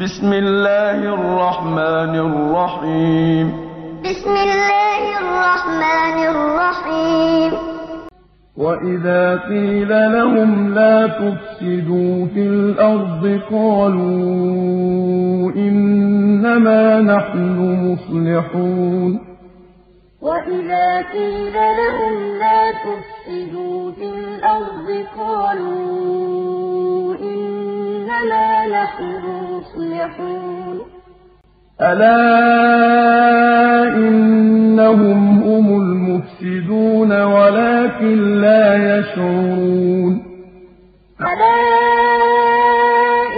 بسم الله الرحمن الرحيم بسم الله الرحمن الرحيم وإذا قيل لهم لا تفسدوا في الأرض قالوا إنما نحن مصلحون وإذا قيل لهم لا تفسدوا في الأرض قالوا إنما نحن مصلحون ألا إنهم هم المفسدون ولكن لا يشعرون. ألا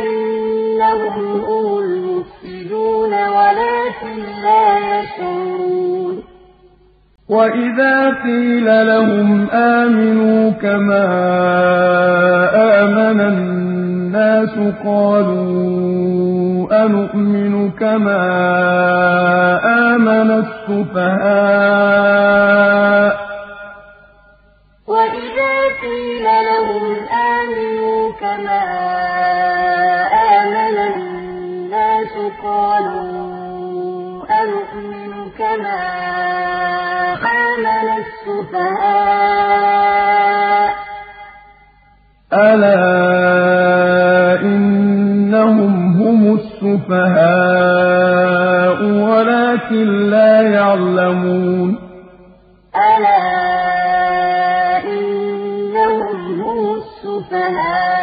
إنهم هم المفسدون ولكن لا يشعرون. وإذا قيل لهم آمنوا كما قالوا أنؤمن كما آمن السفهاء وإذا قيل لهم آمنوا كما آمن الناس قالوا أنؤمن كما آمن السفهاء ألا إنهم هم السفهاء ولكن لا يعلمون. ألا إنهم هم السفهاء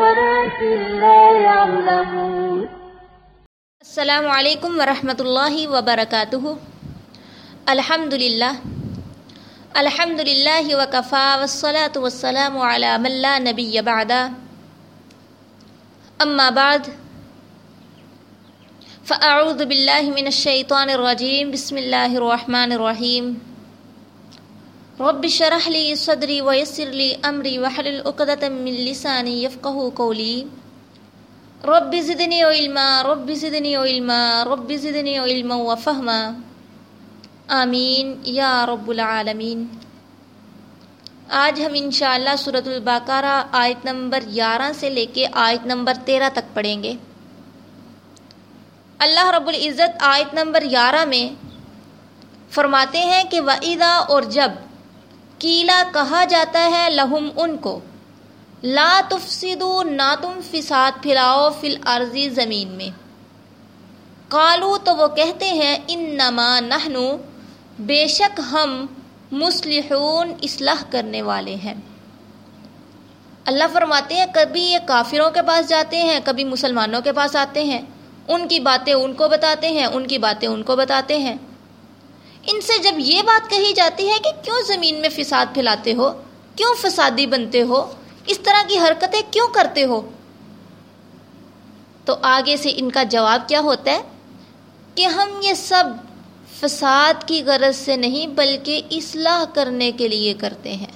ولكن لا يعلمون. السلام علیکم ورحمۃ اللہ وبرکاتہ الحمد للہ الحمد للہ وکفا والصلاة والسلام علی من لا نبی بعد اما بعد، فاعوذ باللہ من الشیطان الرجیم، بسم اللہ الرحمن الرحیم. رب شرح لی صدری ویسر لی امری وحلل عقدۃ من لسانی یفقهوا قولی. رب زدنی علما، رب زدنی علما، رب زدنی علما و آمین، یا رب العالمین. آج ہم انشاءاللہ سورۃ البقرہ آیت نمبر گیارہ سے لے کے آیت نمبر تیرہ تک پڑھیں گے۔ اللہ رب العزت آیت نمبر گیارہ میں فرماتے ہیں کہ وعیدہ اور جب کیلا کہا جاتا ہے لہم ان کو، لا تفسدو نہ تم فساد پھیلاؤ فی الارضی زمین میں۔ قالو تو وہ کہتے ہیں ان نما نہنو بے شک ہم مسلحون اصلاح کرنے والے ہیں۔ اللہ فرماتے ہیں، کبھی یہ کافروں کے پاس جاتے ہیں، کبھی مسلمانوں کے پاس آتے ہیں۔ ان کی باتیں ان کو بتاتے ہیں، ان کی باتیں ان کو بتاتے ہیں۔ ان سے جب یہ بات کہی جاتی ہے کہ کیوں زمین میں فساد پھیلاتے ہو؟ کیوں فسادی بنتے ہو؟ اس طرح کی حرکتیں کیوں کرتے ہو؟ تو آگے سے ان کا جواب کیا ہوتا ہے؟ کہ ہم یہ سب فساد کی غرض سے نہیں بلکہ اصلاح کرنے کے لیے کرتے ہیں۔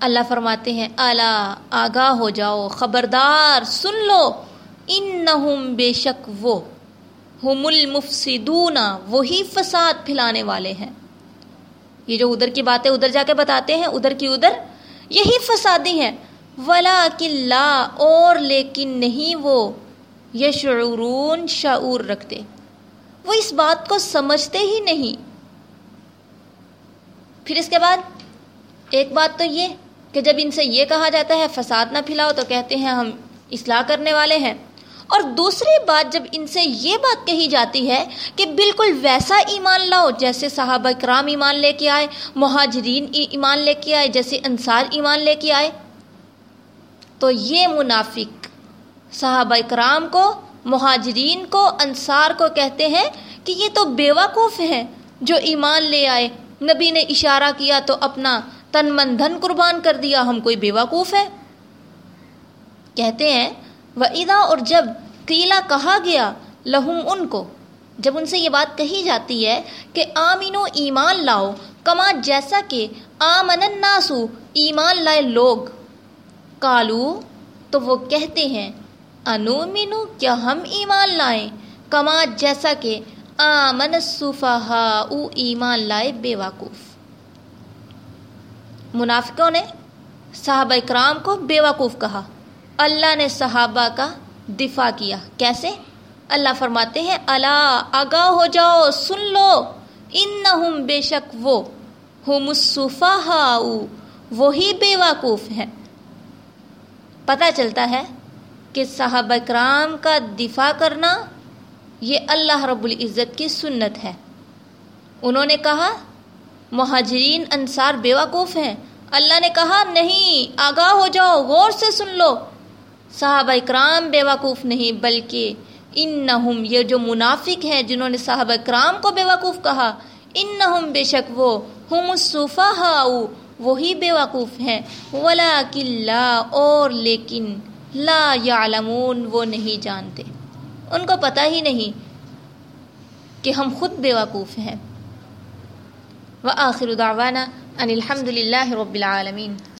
اللہ فرماتے ہیں اعلیٰ آگاہ ہو جاؤ، خبردار سن لو۔ ان بے شک وہ، ہم المفسدون، وہی فساد پھیلانے والے ہیں۔ یہ جو ادھر کی باتیں ادھر جا کے بتاتے ہیں، ادھر کی ادھر، یہی فسادی ہیں۔ ولا کلّا اور لیکن نہیں وہ یشعرون شعور رکھتے۔ وہ اس بات کو سمجھتے ہی نہیں۔ پھر اس کے بعد ایک بات تو یہ کہ جب ان سے یہ کہا جاتا ہے فساد نہ پھیلاؤ تو کہتے ہیں ہم اصلاح کرنے والے ہیں۔ اور دوسری بات جب ان سے یہ بات کہی جاتی ہے کہ بالکل ویسا ایمان لاؤ جیسے صحابہ کرام ایمان لے کے آئے، مہاجرین ایمان لے کے آئے، جیسے انصار ایمان لے کے آئے تو یہ منافق صحابہ کرام کو، مہاجرین کو، انصار کو کہتے ہیں کہ یہ تو بیوقوف ہیں جو ایمان لے آئے۔ نبی نے اشارہ کیا تو اپنا تن من دھن قربان کر دیا، ہم کوئی بیوقوف ہے کہتے ہیں وعیدہ اور جب قیلا کہا گیا لہم ان کو، جب ان سے یہ بات کہی جاتی ہے کہ آمین ایمان لاؤ، کما جیسا کہ آمن الناسو ایمان لائے لوگ۔ کالو تو وہ کہتے ہیں انو مینو کیا ہم ایمان لائیں؟ کما جیسا کہ آمن صفحا او ایمان لائے بے وقوف۔ منافقوں نے صحابہ اکرام کو بیوقوف کہا۔ اللہ نے صحابہ کا دفاع کیا۔ کیسے؟ اللہ فرماتے ہیں اللہ آگاہ ہو جاؤ، سن لو۔ ان بے شک وہ، ہم وہی بے وقوف ہیں۔ پتہ چلتا ہے کہ صحابہ کرام کا دفاع کرنا یہ اللہ رب العزت کی سنت ہے۔ انہوں نے کہا، مہاجرین انصار بے وقوف ہیں۔ اللہ نے کہا، نہیں، آگاہ ہو جاؤ، غور سے سن لو۔ صحابہ اکرام بے وقوف نہیں، بلکہ ان نہم یہ جو منافق ہیں جنہوں نے صحابہ اکرام کو بے وقوف کہا ان نہم بے شک وہ، ہم صوفہ وہی بے وقوف ہیں۔ ولا کلّا اور لیکن لا یعلمون وہ نہیں جانتے۔ ان کو پتہ ہی نہیں کہ ہم خود بے وقوف ہیں۔ آخر دعوانا ان الحمد للہ رب العالمین